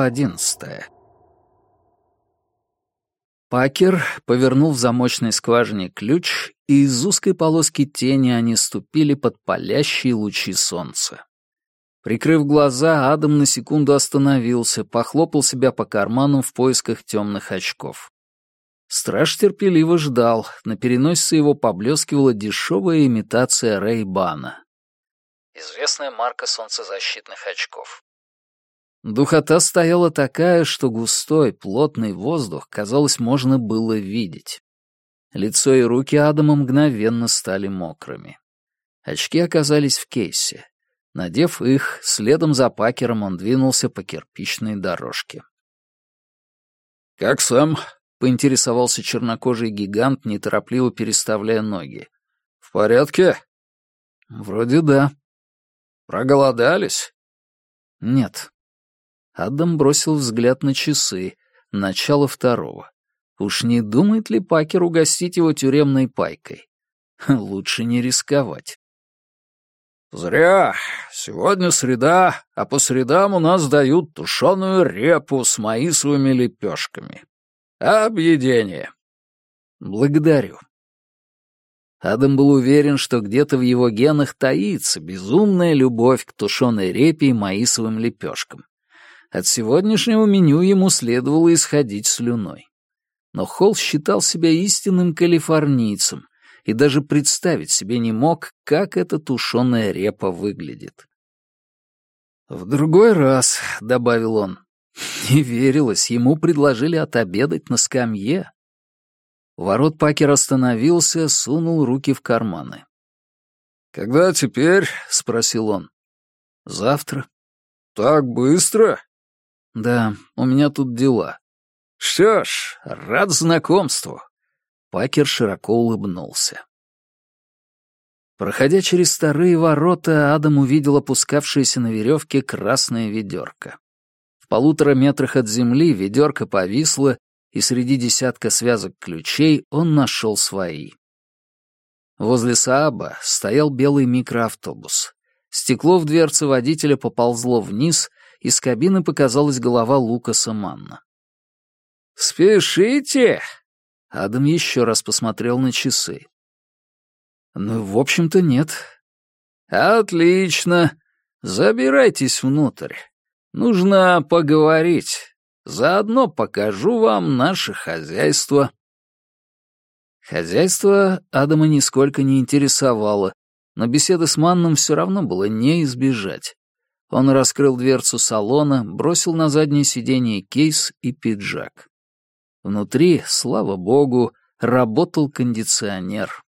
Глава одиннадцатая. Пакер повернул в замочной скважине ключ, и из узкой полоски тени они ступили под палящие лучи солнца. Прикрыв глаза, Адам на секунду остановился, похлопал себя по карманам в поисках темных очков. Страж терпеливо ждал, на переносице его поблескивала дешевая имитация Рэй-Бана. Известная марка солнцезащитных очков. Духота стояла такая, что густой, плотный воздух, казалось, можно было видеть. Лицо и руки Адама мгновенно стали мокрыми. Очки оказались в кейсе. Надев их, следом за Пакером он двинулся по кирпичной дорожке. «Как сам?» — поинтересовался чернокожий гигант, неторопливо переставляя ноги. «В порядке?» «Вроде да». «Проголодались?» «Нет». Адам бросил взгляд на часы, начало второго. Уж не думает ли Пакер угостить его тюремной пайкой? Лучше не рисковать. «Зря. Сегодня среда, а по средам у нас дают тушеную репу с маисовыми лепешками. Объедение». «Благодарю». Адам был уверен, что где-то в его генах таится безумная любовь к тушеной репе и маисовым лепешкам. От сегодняшнего меню ему следовало исходить слюной. Но Холл считал себя истинным калифорнийцем и даже представить себе не мог, как эта тушеная репа выглядит. «В другой раз», — добавил он, — не верилось, ему предложили отобедать на скамье. ворот Пакер остановился, сунул руки в карманы. «Когда теперь?» — спросил он. «Завтра». «Так быстро?» «Да, у меня тут дела». «Что ж, рад знакомству». Пакер широко улыбнулся. Проходя через старые ворота, Адам увидел опускавшееся на веревке красное ведерко. В полутора метрах от земли ведерко повисло, и среди десятка связок ключей он нашел свои. Возле Сааба стоял белый микроавтобус. Стекло в дверце водителя поползло вниз, из кабины показалась голова Лукаса Манна. «Спешите!» Адам еще раз посмотрел на часы. «Ну, в общем-то, нет». «Отлично. Забирайтесь внутрь. Нужно поговорить. Заодно покажу вам наше хозяйство». Хозяйство Адама нисколько не интересовало, но беседы с Манном все равно было не избежать. Он раскрыл дверцу салона, бросил на заднее сиденье кейс и пиджак. Внутри, слава богу, работал кондиционер.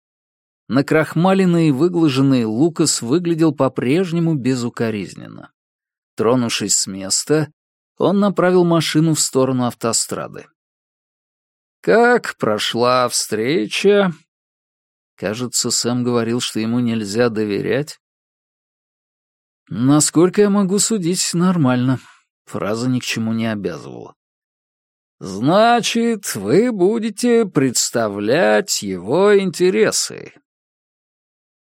Накрахмаленный и выглаженный Лукас выглядел по-прежнему безукоризненно. Тронувшись с места, он направил машину в сторону автострады. «Как прошла встреча?» Кажется, Сэм говорил, что ему нельзя доверять. Насколько я могу судить, нормально. Фраза ни к чему не обязывала. «Значит, вы будете представлять его интересы?»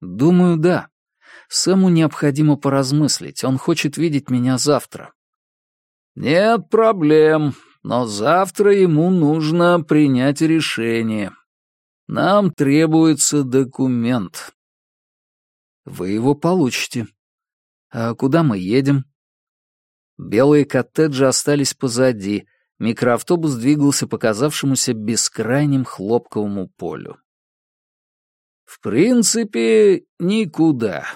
«Думаю, да. Сэму необходимо поразмыслить. Он хочет видеть меня завтра». «Нет проблем, но завтра ему нужно принять решение. Нам требуется документ». «Вы его получите. А куда мы едем?» Белые коттеджи остались позади — Микроавтобус двигался по казавшемуся бескрайним хлопковому полю. «В принципе, никуда.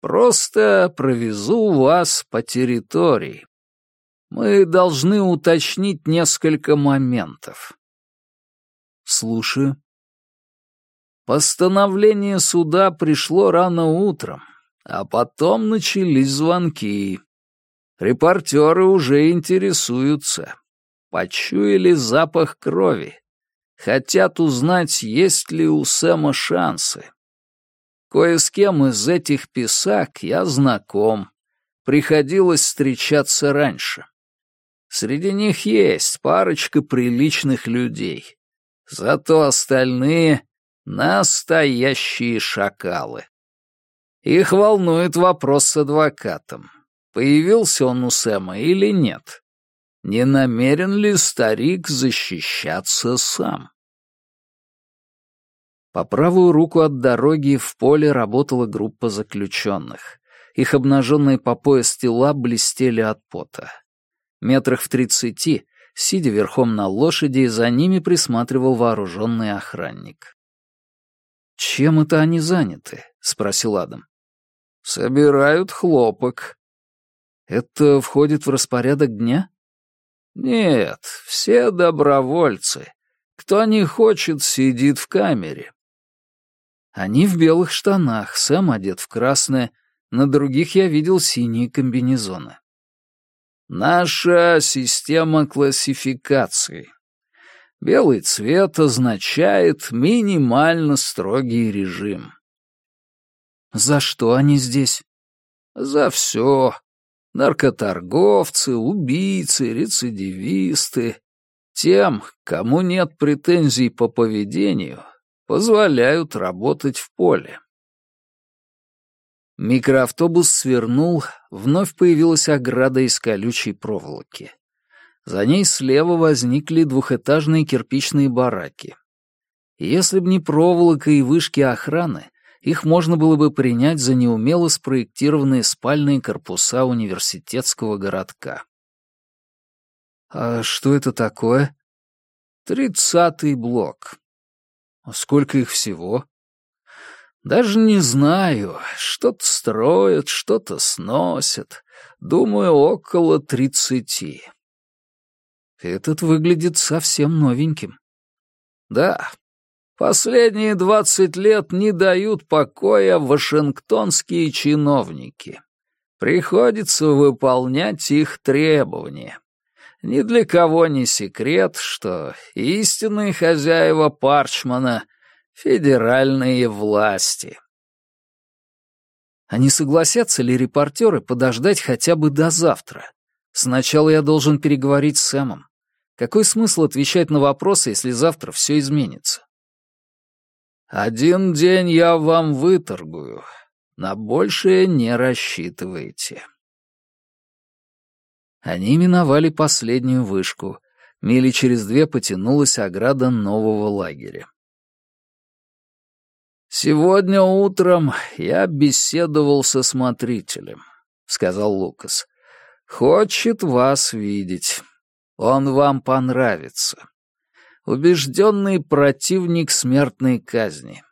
Просто провезу вас по территории. Мы должны уточнить несколько моментов». «Слушаю». Постановление суда пришло рано утром, а потом начались звонки. Репортеры уже интересуются. Почуяли запах крови. Хотят узнать, есть ли у Сэма шансы. Кое с кем из этих писак я знаком. Приходилось встречаться раньше. Среди них есть парочка приличных людей. Зато остальные — настоящие шакалы. Их волнует вопрос с адвокатом. Появился он у Сэма или нет? Не намерен ли старик защищаться сам? По правую руку от дороги в поле работала группа заключенных. Их обнаженные по пояс тела блестели от пота. Метрах в тридцати, сидя верхом на лошади, за ними присматривал вооруженный охранник. «Чем это они заняты?» — спросил Адам. «Собирают хлопок». «Это входит в распорядок дня?» «Нет, все добровольцы. Кто не хочет, сидит в камере». Они в белых штанах, сам одет в красное, на других я видел синие комбинезоны. Наша система классификации. Белый цвет означает минимально строгий режим. За что они здесь? За все. Наркоторговцы, убийцы, рецидивисты. Тем, кому нет претензий по поведению, позволяют работать в поле. Микроавтобус свернул, вновь появилась ограда из колючей проволоки. За ней слева возникли двухэтажные кирпичные бараки. Если б не проволока и вышки охраны, их можно было бы принять за неумело спроектированные спальные корпуса университетского городка. «А что это такое?» «Тридцатый блок». «А сколько их всего?» «Даже не знаю. Что-то строят, что-то сносят. Думаю, около тридцати». Этот выглядит совсем новеньким. Да, последние двадцать лет не дают покоя вашингтонские чиновники. Приходится выполнять их требования. Ни для кого не секрет, что истинные хозяева Парчмана — федеральные власти. А не согласятся ли репортеры подождать хотя бы до завтра? Сначала я должен переговорить с Сэмом. Какой смысл отвечать на вопросы, если завтра все изменится? Один день я вам выторгую. На большее не рассчитывайте. Они миновали последнюю вышку. Мили через две потянулась ограда нового лагеря. «Сегодня утром я беседовал со смотрителем», — сказал Лукас. «Хочет вас видеть. Он вам понравится. Убежденный противник смертной казни.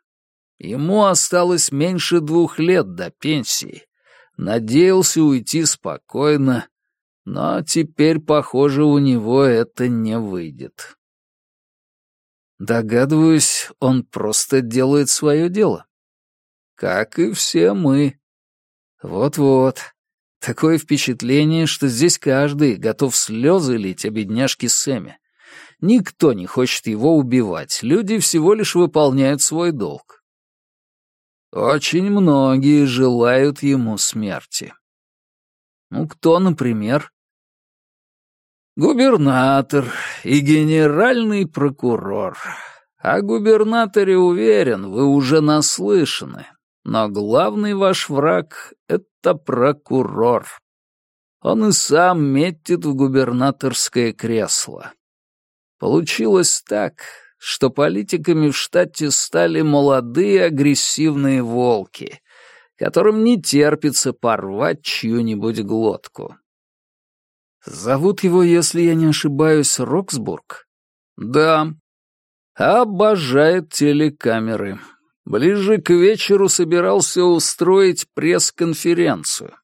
Ему осталось меньше двух лет до пенсии. Надеялся уйти спокойно, но теперь, похоже, у него это не выйдет. Догадываюсь, он просто делает свое дело. Как и все мы. Вот-вот. Такое впечатление, что здесь каждый готов слезы лить о бедняжке Сэме. Никто не хочет его убивать, люди всего лишь выполняют свой долг. Очень многие желают ему смерти. Ну, кто, например? Губернатор и генеральный прокурор. О губернаторе уверен, вы уже наслышаны. Но главный ваш враг — это прокурор. Он и сам метит в губернаторское кресло. Получилось так, что политиками в штате стали молодые агрессивные волки, которым не терпится порвать чью-нибудь глотку. Зовут его, если я не ошибаюсь, Роксбург? Да. Обожает телекамеры. Ближе к вечеру собирался устроить пресс-конференцию.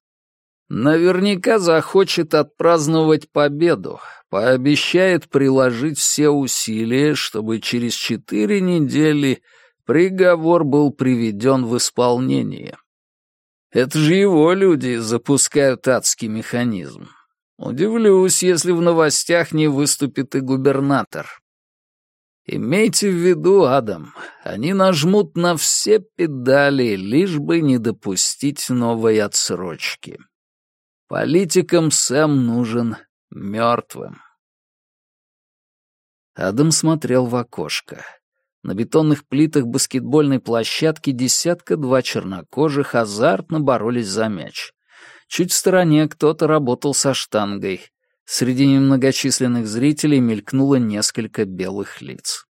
Наверняка захочет отпраздновать победу, пообещает приложить все усилия, чтобы через четыре недели приговор был приведен в исполнение. Это же его люди запускают адский механизм. Удивлюсь, если в новостях не выступит и губернатор. Имейте в виду, Адам, они нажмут на все педали, лишь бы не допустить новой отсрочки. Политикам Сэм нужен мертвым. Адам смотрел в окошко. На бетонных плитах баскетбольной площадки десятка-два чернокожих азартно боролись за мяч. Чуть в стороне кто-то работал со штангой. Среди немногочисленных зрителей мелькнуло несколько белых лиц.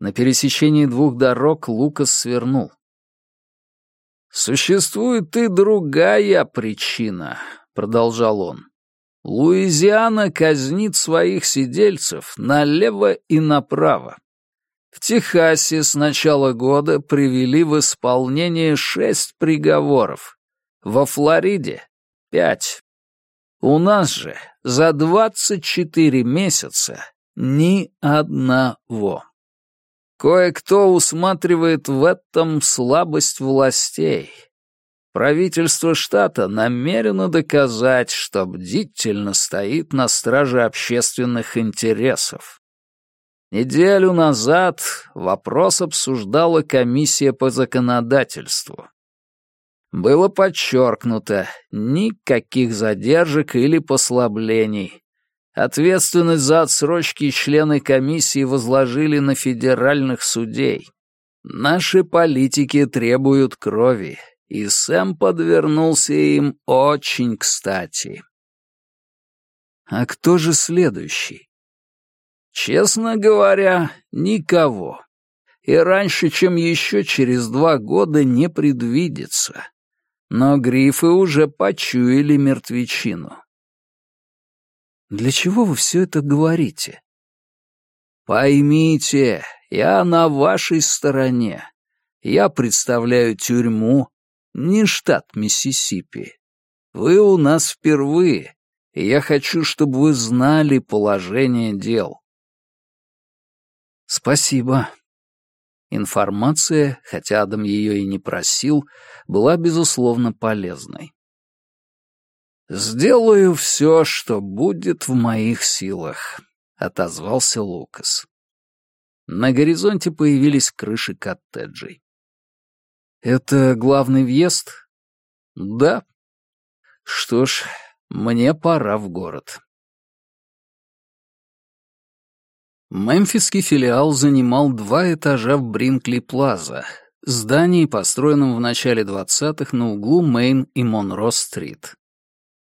На пересечении двух дорог Лукас свернул. «Существует и другая причина», — продолжал он. «Луизиана казнит своих сидельцев налево и направо. В Техасе с начала года привели в исполнение шесть приговоров, во Флориде — пять. У нас же за 24 месяца ни одного. Кое-кто усматривает в этом слабость властей. Правительство штата намерено доказать, что бдительно стоит на страже общественных интересов. Неделю назад вопрос обсуждала комиссия по законодательству было подчеркнуто никаких задержек или послаблений. Ответственность за отсрочки члены комиссии возложили на федеральных судей. Наши политики требуют крови, и Сэм подвернулся им очень кстати. А кто же следующий? Честно говоря, никого. И раньше, чем еще через два года, не предвидится но грифы уже почуяли мертвечину. «Для чего вы все это говорите?» «Поймите, я на вашей стороне. Я представляю тюрьму, не штат Миссисипи. Вы у нас впервые, и я хочу, чтобы вы знали положение дел». «Спасибо», Информация, хотя Адам ее и не просил, была, безусловно, полезной. «Сделаю все, что будет в моих силах», — отозвался Лукас. На горизонте появились крыши коттеджей. «Это главный въезд?» «Да». «Что ж, мне пора в город». Мемфисский филиал занимал два этажа в Бринкли-Плаза, здании, построенном в начале 20-х на углу Мейн и Монро-стрит.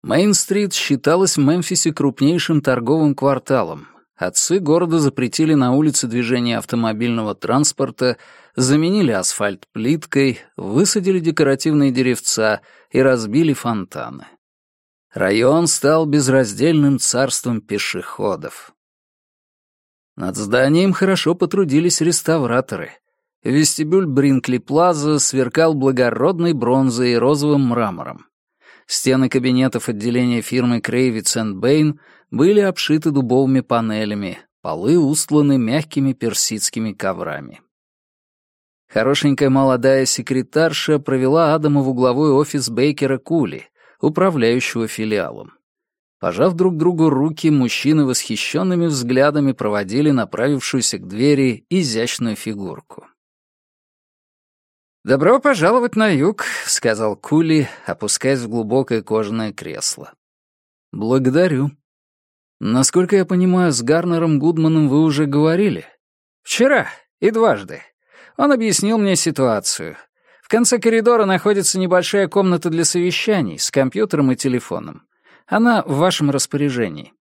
Мейн-стрит считалась в Мемфисе крупнейшим торговым кварталом. Отцы города запретили на улице движение автомобильного транспорта, заменили асфальт плиткой, высадили декоративные деревца и разбили фонтаны. Район стал безраздельным царством пешеходов. Над зданием хорошо потрудились реставраторы. Вестибюль Бринкли-Плаза сверкал благородной бронзой и розовым мрамором. Стены кабинетов отделения фирмы Крейвиц Бэйн были обшиты дубовыми панелями, полы устланы мягкими персидскими коврами. Хорошенькая молодая секретарша провела Адама в угловой офис Бейкера Кули, управляющего филиалом. Пожав друг другу руки, мужчины восхищенными взглядами проводили направившуюся к двери изящную фигурку. «Добро пожаловать на юг», — сказал Кули, опускаясь в глубокое кожаное кресло. «Благодарю. Насколько я понимаю, с Гарнером Гудманом вы уже говорили?» «Вчера и дважды. Он объяснил мне ситуацию. В конце коридора находится небольшая комната для совещаний с компьютером и телефоном. Она в вашем распоряжении».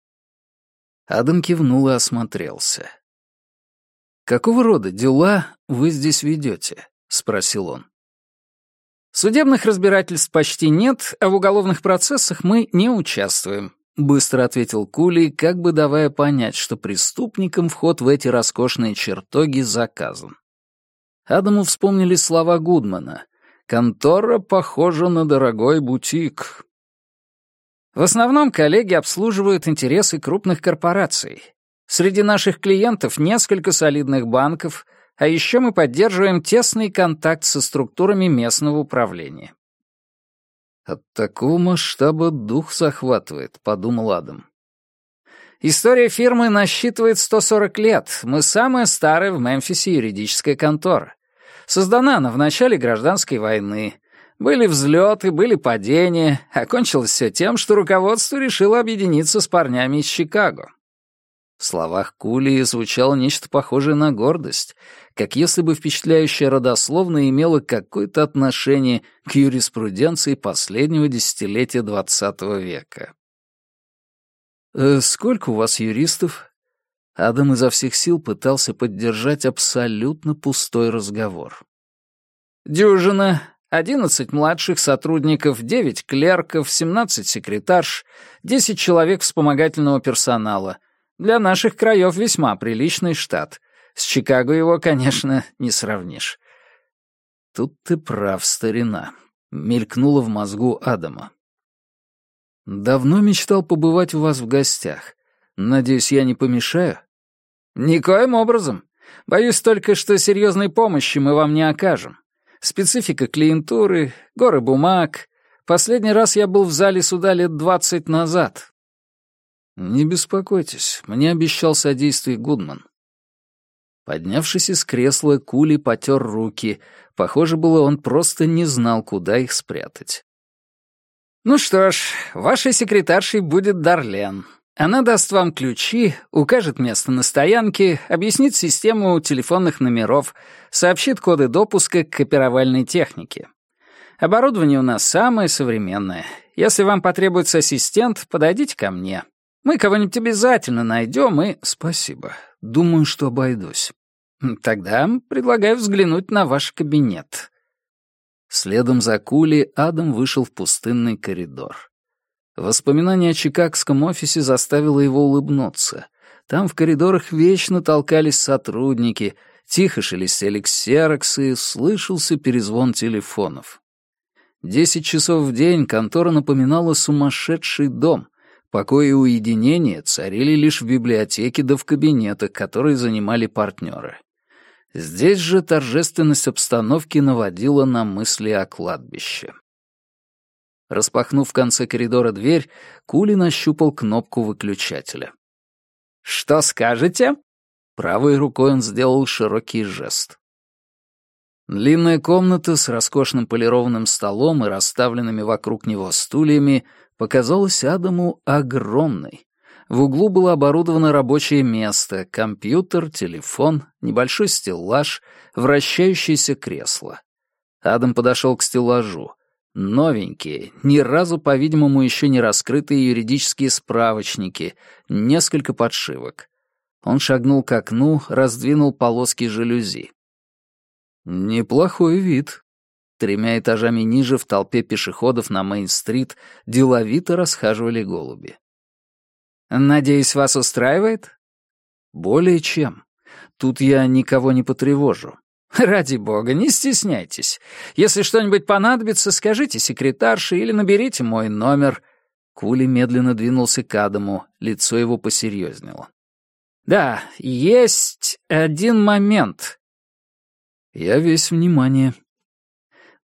Адам кивнул и осмотрелся. «Какого рода дела вы здесь ведете?» — спросил он. «Судебных разбирательств почти нет, а в уголовных процессах мы не участвуем», — быстро ответил Кули, как бы давая понять, что преступникам вход в эти роскошные чертоги заказан. Адаму вспомнили слова Гудмана. «Контора похожа на дорогой бутик». В основном коллеги обслуживают интересы крупных корпораций. Среди наших клиентов несколько солидных банков, а еще мы поддерживаем тесный контакт со структурами местного управления. «От такого масштаба дух захватывает», — подумал Адам. История фирмы насчитывает 140 лет. Мы самая старая в Мемфисе юридическая контора. Создана она в начале гражданской войны. Были взлеты, были падения, окончилось все тем, что руководство решило объединиться с парнями из Чикаго. В словах Кули звучало нечто похожее на гордость, как если бы впечатляющая родословная имела какое-то отношение к юриспруденции последнего десятилетия XX века. «Э, «Сколько у вас юристов?» Адам изо всех сил пытался поддержать абсолютно пустой разговор. «Дюжина, одиннадцать младших сотрудников, девять клерков, семнадцать секретарш, десять человек вспомогательного персонала. Для наших краев весьма приличный штат. С Чикаго его, конечно, не сравнишь». «Тут ты прав, старина», — мелькнуло в мозгу Адама. «Давно мечтал побывать у вас в гостях. Надеюсь, я не помешаю?» «Никоим образом. Боюсь только, что серьезной помощи мы вам не окажем. Специфика клиентуры, горы бумаг. Последний раз я был в зале суда лет двадцать назад». «Не беспокойтесь, мне обещал содействие Гудман». Поднявшись из кресла, Кули потер руки. Похоже было, он просто не знал, куда их спрятать. «Ну что ж, вашей секретаршей будет Дарлен. Она даст вам ключи, укажет место на стоянке, объяснит систему телефонных номеров, сообщит коды допуска к копировальной технике. Оборудование у нас самое современное. Если вам потребуется ассистент, подойдите ко мне. Мы кого-нибудь обязательно найдем и...» «Спасибо. Думаю, что обойдусь». «Тогда предлагаю взглянуть на ваш кабинет. Следом за Кули Адам вышел в пустынный коридор. Воспоминание о чикагском офисе заставило его улыбнуться. Там в коридорах вечно толкались сотрудники, тихо шелестели ксероксы, слышался перезвон телефонов. Десять часов в день контора напоминала сумасшедший дом. Покой и уединение царили лишь в библиотеке да в кабинетах, которые занимали партнеры. Здесь же торжественность обстановки наводила на мысли о кладбище. Распахнув в конце коридора дверь, Кули нащупал кнопку выключателя. «Что скажете?» Правой рукой он сделал широкий жест. Длинная комната с роскошным полированным столом и расставленными вокруг него стульями показалась Адаму огромной, в углу было оборудовано рабочее место, компьютер, телефон, небольшой стеллаж, вращающееся кресло. Адам подошел к стеллажу. Новенькие, ни разу, по-видимому, еще не раскрытые юридические справочники, несколько подшивок. Он шагнул к окну, раздвинул полоски жалюзи. Неплохой вид. Тремя этажами ниже в толпе пешеходов на Мейн-стрит деловито расхаживали голуби. «Надеюсь, вас устраивает?» «Более чем. Тут я никого не потревожу». «Ради бога, не стесняйтесь. Если что-нибудь понадобится, скажите секретарше или наберите мой номер». Кули медленно двинулся к Адаму, лицо его посерьезнело. «Да, есть один момент». «Я весь внимание».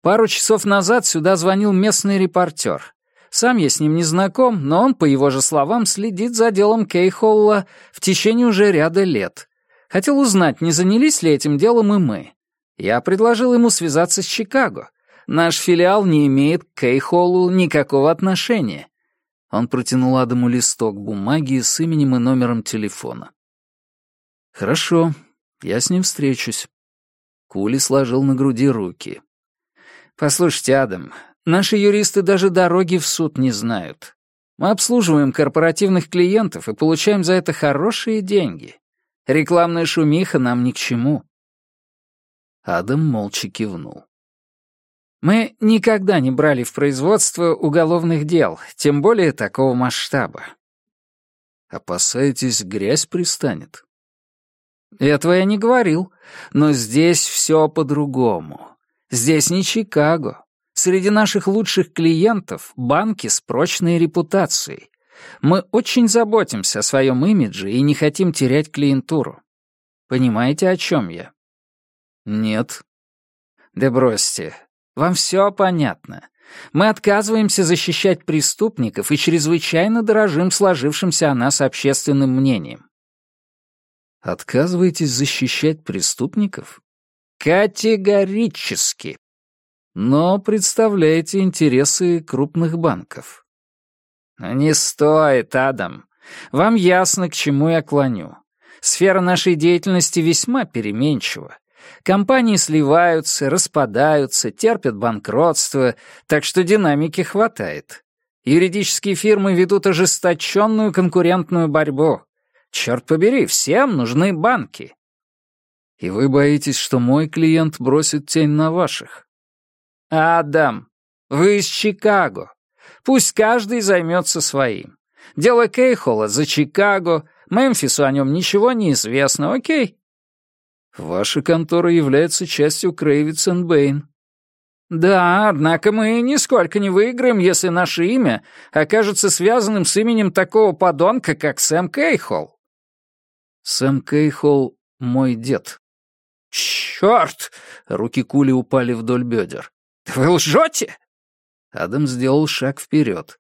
Пару часов назад сюда звонил местный репортер. Сам я с ним не знаком, но он, по его же словам, следит за делом Кейхолла в течение уже ряда лет. Хотел узнать, не занялись ли этим делом и мы. Я предложил ему связаться с Чикаго. Наш филиал не имеет к Кейхоллу никакого отношения. Он протянул Адаму листок бумаги с именем и номером телефона. «Хорошо, я с ним встречусь». Кули сложил на груди руки. «Послушайте, Адам, Наши юристы даже дороги в суд не знают. Мы обслуживаем корпоративных клиентов и получаем за это хорошие деньги. Рекламная шумиха нам ни к чему». Адам молча кивнул. «Мы никогда не брали в производство уголовных дел, тем более такого масштаба». «Опасаетесь, грязь пристанет?» «Этого я не говорил, но здесь все по-другому. Здесь не Чикаго. Среди наших лучших клиентов — банки с прочной репутацией. Мы очень заботимся о своем имидже и не хотим терять клиентуру. Понимаете, о чем я? Нет. Да бросьте. Вам все понятно. Мы отказываемся защищать преступников и чрезвычайно дорожим сложившимся о нас общественным мнением. Отказываетесь защищать преступников? Категорически но представляете интересы крупных банков. «Не стоит, Адам. Вам ясно, к чему я клоню. Сфера нашей деятельности весьма переменчива. Компании сливаются, распадаются, терпят банкротство, так что динамики хватает. Юридические фирмы ведут ожесточенную конкурентную борьбу. Черт побери, всем нужны банки. И вы боитесь, что мой клиент бросит тень на ваших? Адам, вы из Чикаго. Пусть каждый займется своим. Дело Кейхола за Чикаго, Мемфису о нем ничего не известно, окей? Ваша контора является частью Крейвиц Бэйн. Да, однако мы нисколько не выиграем, если наше имя окажется связанным с именем такого подонка, как Сэм Кейхол. Сэм Кейхол — мой дед. Черт! Руки Кули упали вдоль бедер. Вы лжете? Адам сделал шаг вперед.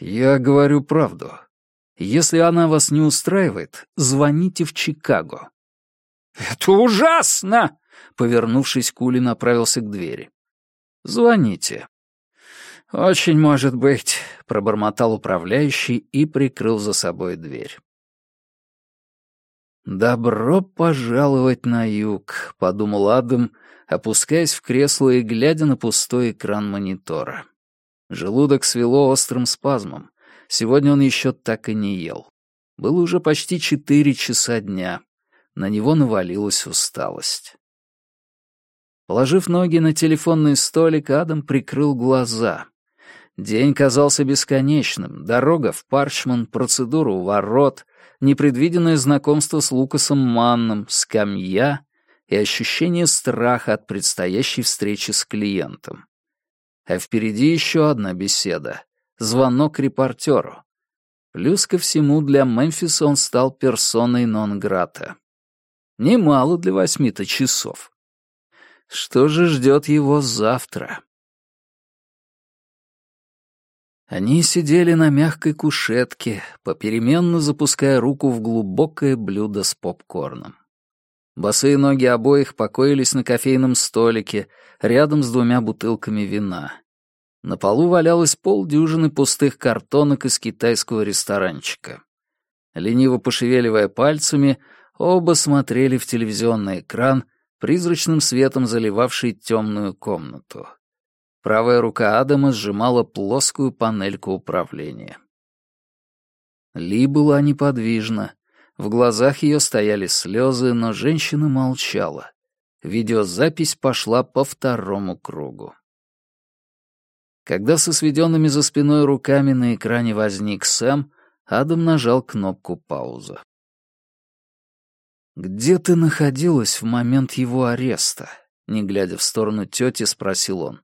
Я говорю правду. Если она вас не устраивает, звоните в Чикаго. «Это ужасно!» Повернувшись, Кули направился к двери. «Звоните». «Очень может быть», — пробормотал управляющий и прикрыл за собой дверь. «Добро пожаловать на юг», — подумал Адам, опускаясь в кресло и глядя на пустой экран монитора. Желудок свело острым спазмом. Сегодня он еще так и не ел. Было уже почти четыре часа дня. На него навалилась усталость. Положив ноги на телефонный столик, Адам прикрыл глаза. День казался бесконечным. Дорога в Парчман, процедура у ворот, непредвиденное знакомство с Лукасом Манном, скамья и ощущение страха от предстоящей встречи с клиентом. А впереди еще одна беседа. Звонок репортеру. Плюс ко всему для Мемфиса он стал персоной нон-грата. Немало для восьми-то часов. Что же ждет его завтра? Они сидели на мягкой кушетке, попеременно запуская руку в глубокое блюдо с попкорном. Босые ноги обоих покоились на кофейном столике, рядом с двумя бутылками вина. На полу валялось полдюжины пустых картонок из китайского ресторанчика. Лениво пошевеливая пальцами, оба смотрели в телевизионный экран, призрачным светом заливавший темную комнату. Правая рука Адама сжимала плоскую панельку управления. Ли была неподвижна. В глазах ее стояли слезы, но женщина молчала. Видеозапись пошла по второму кругу. Когда со сведенными за спиной руками на экране возник Сэм, Адам нажал кнопку «Пауза». «Где ты находилась в момент его ареста?» Не глядя в сторону тети, спросил он.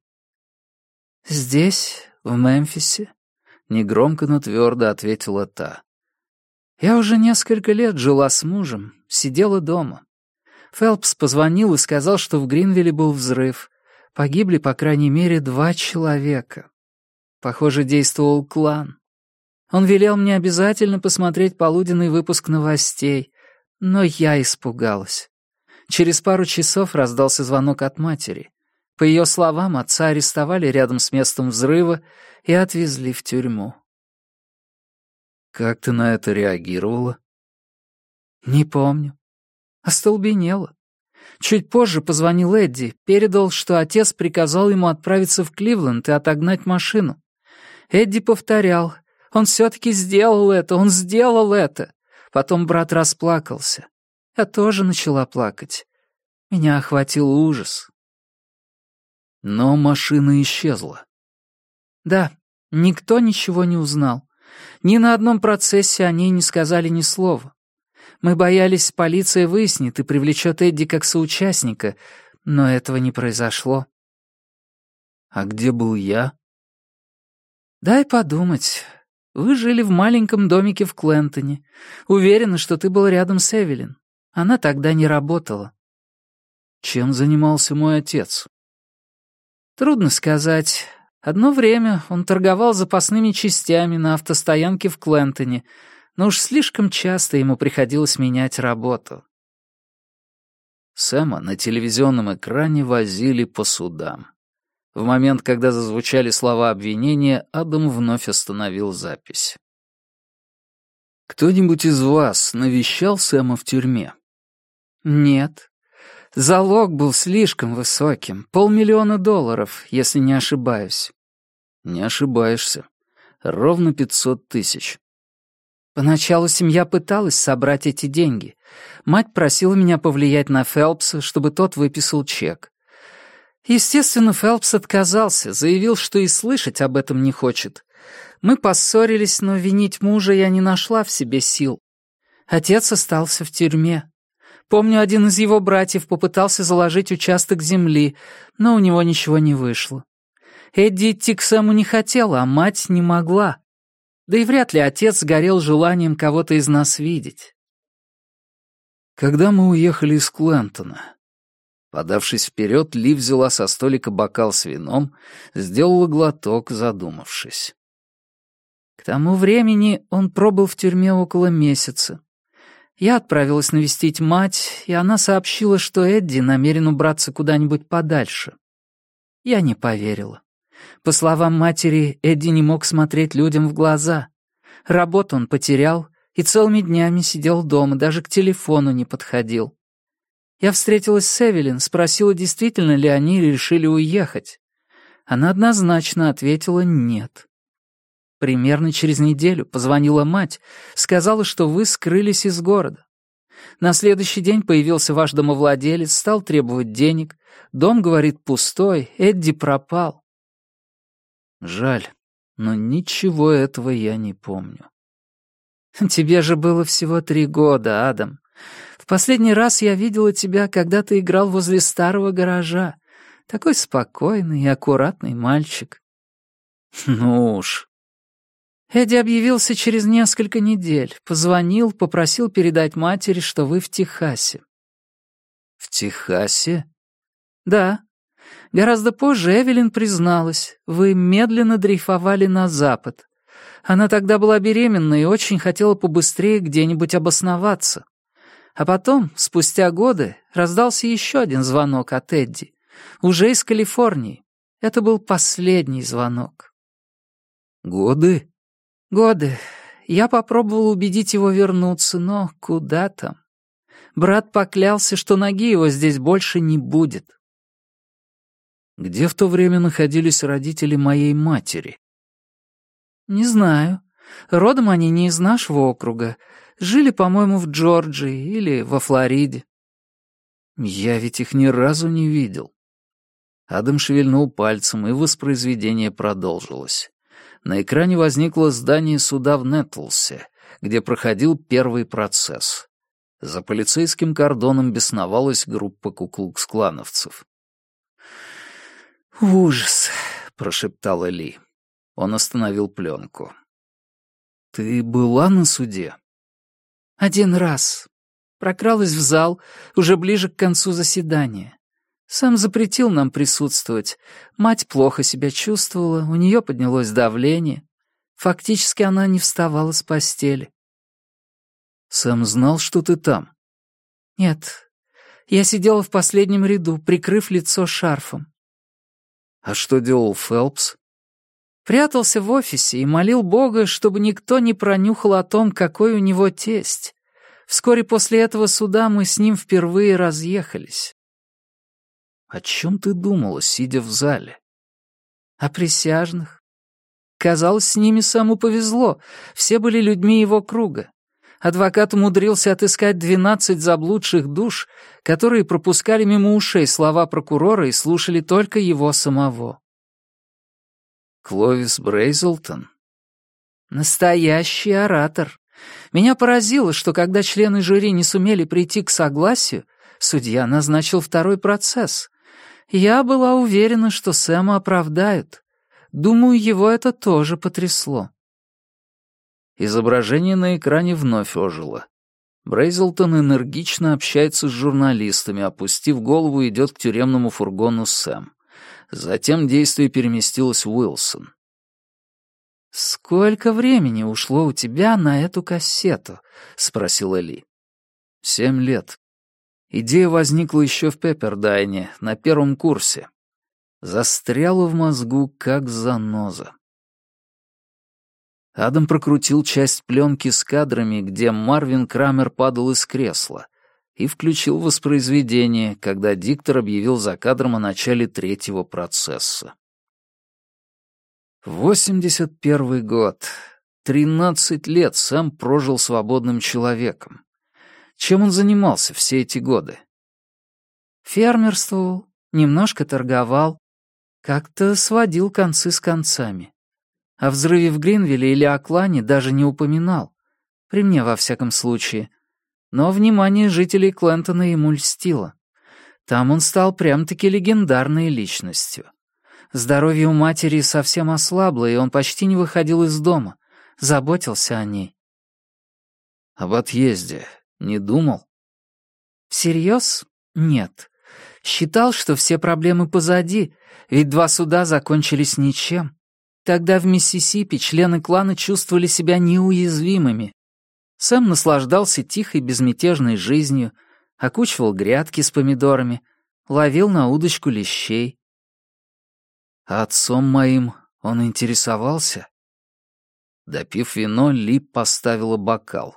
«Здесь, в Мемфисе», — негромко, но твердо ответила та. «Я уже несколько лет жила с мужем, сидела дома. Фелпс позвонил и сказал, что в Гринвилле был взрыв. Погибли, по крайней мере, два человека. Похоже, действовал клан. Он велел мне обязательно посмотреть полуденный выпуск новостей, но я испугалась. Через пару часов раздался звонок от матери. По ее словам, отца арестовали рядом с местом взрыва и отвезли в тюрьму. «Как ты на это реагировала?» «Не помню. Остолбенела. Чуть позже позвонил Эдди, передал, что отец приказал ему отправиться в Кливленд и отогнать машину. Эдди повторял. Он все-таки сделал это, он сделал это. Потом брат расплакался. Я тоже начала плакать. Меня охватил ужас. Но машина исчезла. Да, никто ничего не узнал. Ни на одном процессе о ней не сказали ни слова. Мы боялись, полиция выяснит и привлечет Эдди как соучастника, но этого не произошло. А где был я? Дай подумать. Вы жили в маленьком домике в Клентоне. Уверена, что ты был рядом с Эвелин. Она тогда не работала. Чем занимался мой отец? Трудно сказать. Одно время он торговал запасными частями на автостоянке в Клентоне, но уж слишком часто ему приходилось менять работу. Сэма на телевизионном экране возили по судам. В момент, когда зазвучали слова обвинения, Адам вновь остановил запись. «Кто-нибудь из вас навещал Сэма в тюрьме?» «Нет. Залог был слишком высоким. Полмиллиона долларов, если не ошибаюсь». «Не ошибаешься. Ровно пятьсот тысяч. Поначалу семья пыталась собрать эти деньги. Мать просила меня повлиять на Фелпса, чтобы тот выписал чек. Естественно, Фелпс отказался, заявил, что и слышать об этом не хочет. Мы поссорились, но винить мужа я не нашла в себе сил. Отец остался в тюрьме. Помню, один из его братьев попытался заложить участок земли, но у него ничего не вышло. Эдди идти к Сэму не хотела, а мать не могла. Да и вряд ли отец горел желанием кого-то из нас видеть. Когда мы уехали из Клентона, Подавшись вперед, Ли взяла со столика бокал с вином, сделала глоток, задумавшись. К тому времени он пробыл в тюрьме около месяца. Я отправилась навестить мать, и она сообщила, что Эдди намерен убраться куда-нибудь подальше. Я не поверила. По словам матери, Эдди не мог смотреть людям в глаза. Работу он потерял и целыми днями сидел дома, даже к телефону не подходил. Я встретилась с Эвелин, спросила, действительно ли они решили уехать. Она однозначно ответила «нет». Примерно через неделю позвонила мать, сказала, что вы скрылись из города. На следующий день появился ваш домовладелец, стал требовать денег. Дом, говорит, пустой, Эдди пропал. Жаль, но ничего этого я не помню. Тебе же было всего три года, Адам. В последний раз я видела тебя, когда ты играл возле старого гаража. Такой спокойный и аккуратный мальчик. Ну уж. Эдди объявился через несколько недель, позвонил, попросил передать матери, что вы в Техасе. В Техасе? Да. Гораздо позже Эвелин призналась, вы медленно дрейфовали на запад. Она тогда была беременна и очень хотела побыстрее где-нибудь обосноваться. А потом, спустя годы, раздался еще один звонок от Эдди. Уже из Калифорнии. Это был последний звонок. Годы? Годы. Я попробовал убедить его вернуться, но куда там? Брат поклялся, что ноги его здесь больше не будет. Где в то время находились родители моей матери? Не знаю. Родом они не из нашего округа. Жили, по-моему, в Джорджии или во Флориде. Я ведь их ни разу не видел. Адам шевельнул пальцем, и воспроизведение продолжилось. На экране возникло здание суда в Нетлсе, где проходил первый процесс. За полицейским кордоном бесновалась группа куклукс-клановцев. «Ужас», — прошептала Ли. Он остановил пленку. «Ты была на суде?» Один раз. Прокралась в зал, уже ближе к концу заседания. Сам запретил нам присутствовать. Мать плохо себя чувствовала, у нее поднялось давление. Фактически она не вставала с постели. «Сам знал, что ты там?» «Нет. Я сидела в последнем ряду, прикрыв лицо шарфом». «А что делал Фелпс?» Прятался в офисе и молил Бога, чтобы никто не пронюхал о том, какой у него тесть. Вскоре после этого суда мы с ним впервые разъехались. О чем ты думала, сидя в зале? О присяжных. Казалось, с ними саму повезло. Все были людьми его круга. Адвокат умудрился отыскать двенадцать заблудших душ, которые пропускали мимо ушей слова прокурора и слушали только его самого. Кловис Брейзелтон? Настоящий оратор. Меня поразило, что когда члены жюри не сумели прийти к согласию, судья назначил второй процесс. Я была уверена, что Сэма оправдают. Думаю, его это тоже потрясло. Изображение на экране вновь ожило. Брейзелтон энергично общается с журналистами, опустив голову, идет к тюремному фургону Сэм. Затем действие переместилось в Уилсон. «Сколько времени ушло у тебя на эту кассету?» — спросила Ли. «Семь лет. Идея возникла еще в Пеппердайне, на первом курсе. Застряла в мозгу, как заноза. Адам прокрутил часть пленки с кадрами, где Марвин Крамер падал из кресла, и включил воспроизведение, когда диктор объявил за кадром о начале третьего процесса. Восемьдесят первый год. Тринадцать лет Сэм прожил свободным человеком. Чем он занимался все эти годы? Фермерствовал, немножко торговал, как-то сводил концы с концами. О взрыве в Гринвилле или о клане даже не упоминал. При мне, во всяком случае. Но внимание жителей Клентона ему льстило. Там он стал прям-таки легендарной личностью. Здоровье у матери совсем ослабло, и он почти не выходил из дома, заботился о ней. Об отъезде не думал? Всерьез? Нет. Считал, что все проблемы позади, ведь два суда закончились ничем. Тогда в Миссисипи члены клана чувствовали себя неуязвимыми. Сэм наслаждался тихой безмятежной жизнью, окучивал грядки с помидорами, ловил на удочку лещей. А отцом моим он интересовался? Допив вино, Ли поставила бокал.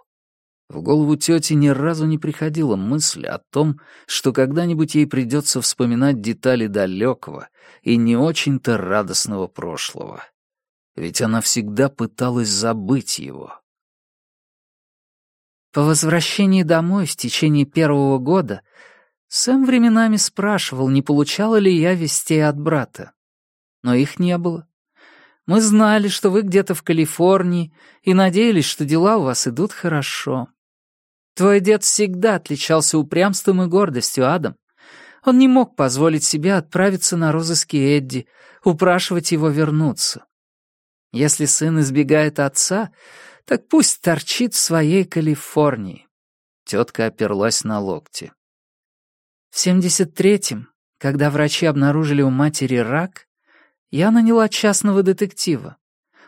В голову тети ни разу не приходила мысль о том, что когда-нибудь ей придется вспоминать детали далекого и не очень-то радостного прошлого. Ведь она всегда пыталась забыть его. По возвращении домой в течение первого года Сэм временами спрашивал, не получала ли я вестей от брата. Но их не было. Мы знали, что вы где-то в Калифорнии, и надеялись, что дела у вас идут хорошо. Твой дед всегда отличался упрямством и гордостью, Адам. Он не мог позволить себе отправиться на розыски Эдди, упрашивать его вернуться. Если сын избегает отца, так пусть торчит в своей Калифорнии. Тетка оперлась на локти. В 73-м, когда врачи обнаружили у матери рак, я наняла частного детектива.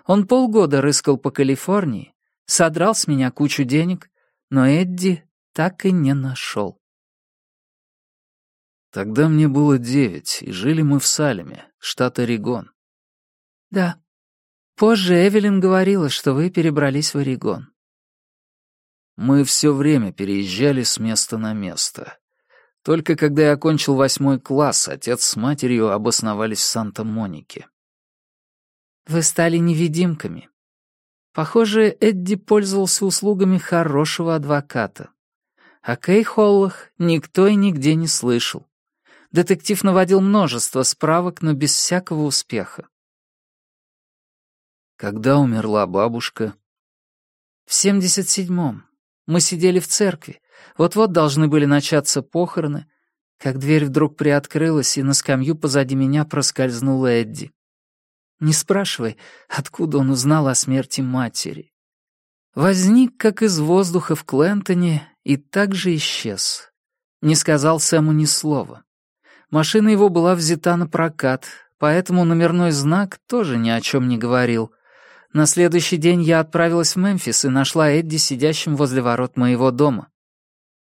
Он полгода рыскал по Калифорнии, содрал с меня кучу денег, но Эдди так и не нашел. Тогда мне было девять, и жили мы в Салеме, штат Орегон. Да. Позже Эвелин говорила, что вы перебрались в Орегон. Мы все время переезжали с места на место. Только когда я окончил восьмой класс, отец с матерью обосновались в Санта-Монике. Вы стали невидимками. Похоже, Эдди пользовался услугами хорошего адвоката. О Кейхоллах никто и нигде не слышал. Детектив наводил множество справок, но без всякого успеха. Когда умерла бабушка? В 77-м. Мы сидели в церкви. Вот-вот должны были начаться похороны, как дверь вдруг приоткрылась, и на скамью позади меня проскользнул Эдди. Не спрашивай, откуда он узнал о смерти матери. Возник, как из воздуха в Клентоне, и так же исчез. Не сказал Сэму ни слова. Машина его была взята на прокат, поэтому номерной знак тоже ни о чем не говорил. На следующий день я отправилась в Мемфис и нашла Эдди сидящим возле ворот моего дома.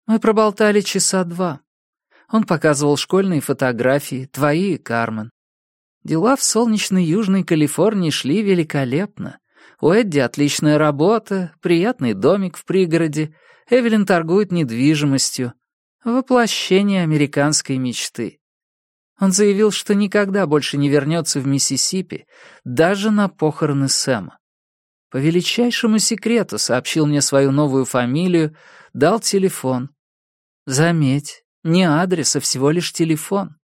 Мы проболтали часа два. Он показывал школьные фотографии, твои и Кармен. Дела в солнечной Южной Калифорнии шли великолепно. У Эдди отличная работа, приятный домик в пригороде, Эвелин торгует недвижимостью. Воплощение американской мечты. Он заявил, что никогда больше не вернется в Миссисипи, даже на похороны Сэма. По величайшему секрету сообщил мне свою новую фамилию, дал телефон. Заметь, не адрес, а всего лишь телефон.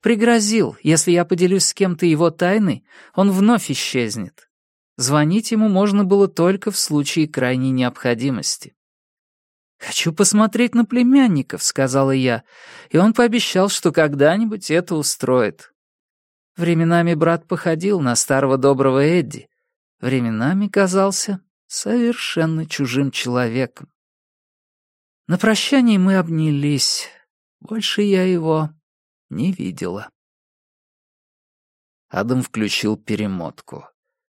Пригрозил, если я поделюсь с кем-то его тайной, он вновь исчезнет. Звонить ему можно было только в случае крайней необходимости. «Хочу посмотреть на племянников», — сказала я, и он пообещал, что когда-нибудь это устроит. Временами брат походил на старого доброго Эдди, временами казался совершенно чужим человеком. На прощании мы обнялись. Больше я его не видела. Адам включил перемотку.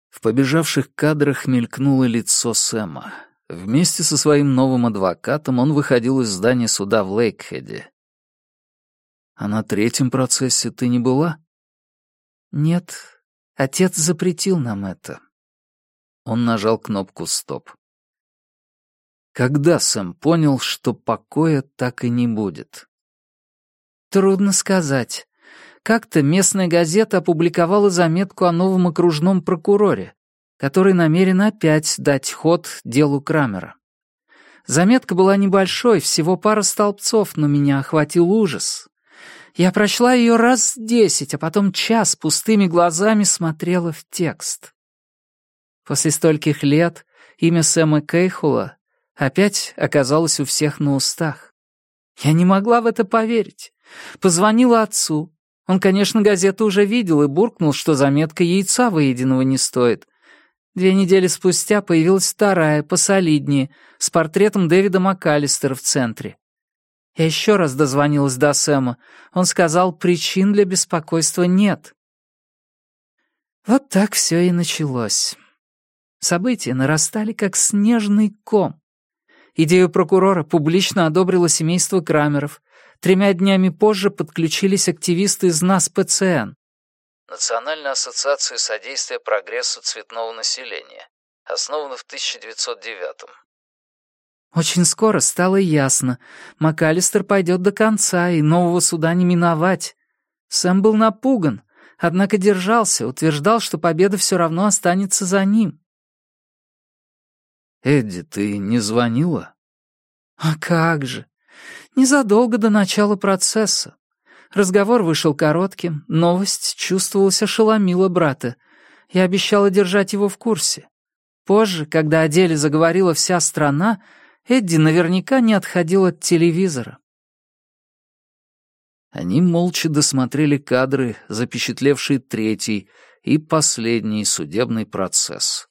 В побежавших кадрах мелькнуло лицо Сэма. Вместе со своим новым адвокатом он выходил из здания суда в Лейкхеде. «А на третьем процессе ты не была?» «Нет, отец запретил нам это». Он нажал кнопку «Стоп». Когда Сэм понял, что покоя так и не будет? Трудно сказать. Как-то местная газета опубликовала заметку о новом окружном прокуроре, который намерен опять дать ход делу Крамера. Заметка была небольшой, всего пара столбцов, но меня охватил ужас. Я прочла ее раз десять, а потом час пустыми глазами смотрела в текст. После стольких лет имя Сэма Кейхула опять оказалось у всех на устах. Я не могла в это поверить. Позвонила отцу. Он, конечно, газету уже видел и буркнул, что заметка яйца выеденного не стоит. Две недели спустя появилась вторая, посолиднее, с портретом Дэвида МакАлистера в центре. Я еще раз дозвонилась до Сэма. Он сказал, причин для беспокойства нет. Вот так все и началось. События нарастали, как снежный ком. Идею прокурора публично одобрило семейство Крамеров. Тремя днями позже подключились активисты из НАС ПЦН. Национальная ассоциация содействия прогрессу цветного населения. Основана в 1909 -м. Очень скоро стало ясно. МакАлистер пойдет до конца, и нового суда не миновать. Сэм был напуган, однако держался, утверждал, что победа все равно останется за ним. «Эдди, ты не звонила?» «А как же! Незадолго до начала процесса. Разговор вышел коротким, новость, чувствовалась, ошеломила брата. Я обещала держать его в курсе. Позже, когда о деле заговорила вся страна, Эдди наверняка не отходил от телевизора. Они молча досмотрели кадры, запечатлевшие третий и последний судебный процесс.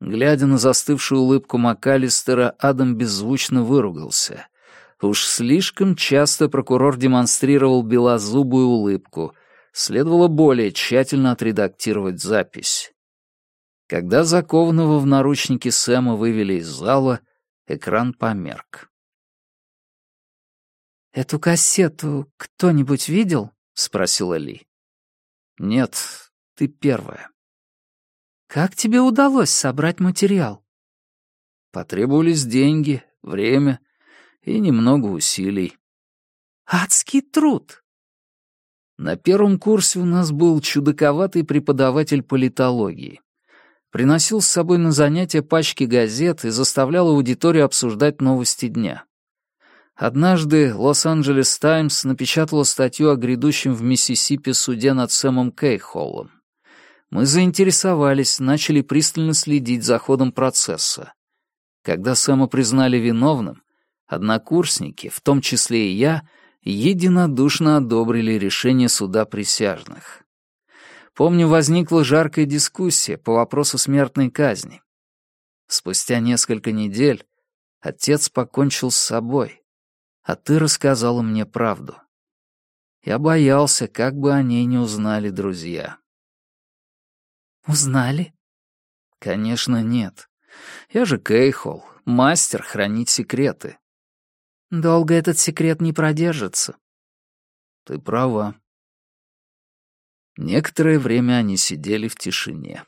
Глядя на застывшую улыбку МакАлистера, Адам беззвучно выругался. Уж слишком часто прокурор демонстрировал белозубую улыбку. Следовало более тщательно отредактировать запись. Когда закованного в наручники Сэма вывели из зала, экран померк. «Эту кассету кто-нибудь видел?» — спросила Ли. «Нет, ты первая». «Как тебе удалось собрать материал?» «Потребовались деньги, время и немного усилий». «Адский труд!» На первом курсе у нас был чудаковатый преподаватель политологии. Приносил с собой на занятия пачки газет и заставлял аудиторию обсуждать новости дня. Однажды «Лос-Анджелес Таймс» напечатала статью о грядущем в Миссисипи суде над Сэмом Кейхоллом. Мы заинтересовались, начали пристально следить за ходом процесса. Когда Сэма признали виновным, однокурсники, в том числе и я, единодушно одобрили решение суда присяжных. Помню, возникла жаркая дискуссия по вопросу смертной казни. Спустя несколько недель отец покончил с собой, а ты рассказала мне правду. Я боялся, как бы о ней не узнали друзья. «Узнали?» «Конечно, нет. Я же Кейхол, мастер хранить секреты». «Долго этот секрет не продержится». «Ты права». Некоторое время они сидели в тишине.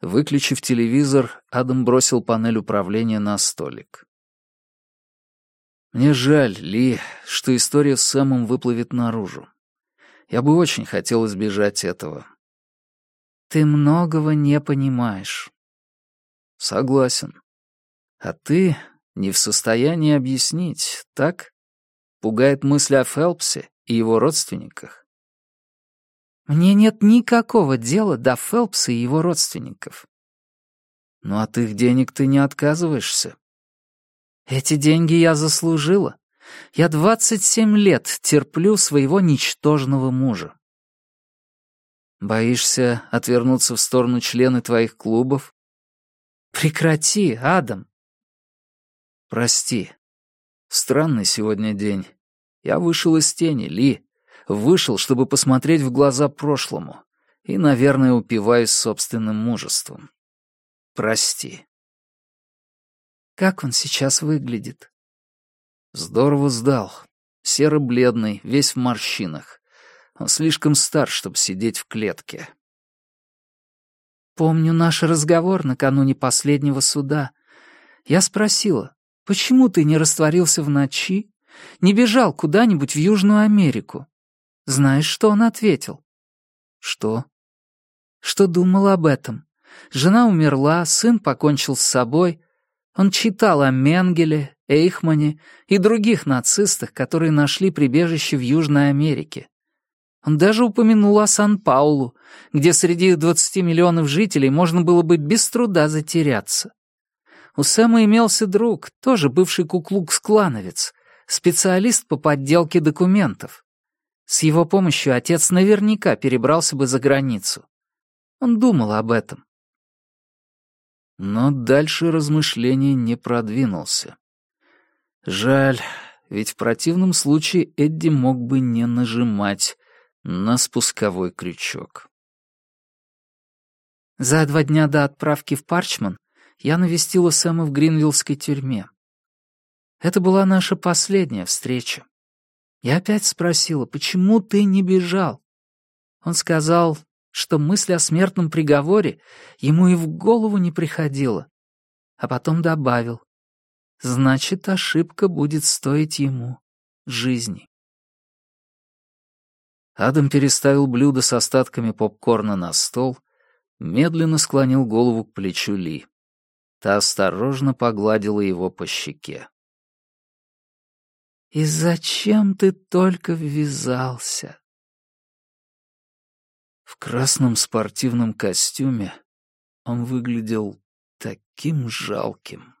Выключив телевизор, Адам бросил панель управления на столик. «Мне жаль, Ли, что история с Сэмом выплывет наружу. Я бы очень хотел избежать этого, ты многого не понимаешь. Согласен. А ты не в состоянии объяснить, так? Пугает мысль о Фелпсе и его родственниках. Мне нет никакого дела до Фелпса и его родственников. Ну от их денег ты не отказываешься. Эти деньги я заслужила. Я двадцать семь лет терплю своего ничтожного мужа. Боишься отвернуться в сторону члены твоих клубов? Прекрати, Адам. Прости. Странный сегодня день. Я вышел из тени, Ли. Вышел, чтобы посмотреть в глаза прошлому. И, наверное, упиваюсь собственным мужеством. Прости. Как он сейчас выглядит? Здорово сдал. Серо-бледный, весь в морщинах. Он слишком стар, чтобы сидеть в клетке. Помню наш разговор накануне последнего суда. Я спросила, почему ты не растворился в ночи, не бежал куда-нибудь в Южную Америку? Знаешь, что он ответил? Что? Что думал об этом. Жена умерла, сын покончил с собой. Он читал о Менгеле, Эйхмане и других нацистах, которые нашли прибежище в Южной Америке. Он даже упомянул о Сан-Паулу, где среди 20 миллионов жителей можно было бы без труда затеряться. У Сэма имелся друг, тоже бывший куклукс-клановец, специалист по подделке документов. С его помощью отец наверняка перебрался бы за границу. Он думал об этом. Но дальше размышления не продвинулся. Жаль, ведь в противном случае Эдди мог бы не нажимать на спусковой крючок. За два дня до отправки в Парчман я навестила Сэма в Гринвиллской тюрьме. Это была наша последняя встреча. Я опять спросила, почему ты не бежал? Он сказал, что мысль о смертном приговоре ему и в голову не приходила. А потом добавил, значит, ошибка будет стоить ему жизни. Адам переставил блюдо с остатками попкорна на стол, медленно склонил голову к плечу Ли. Та осторожно погладила его по щеке. «И зачем ты только ввязался?» В красном спортивном костюме он выглядел таким жалким.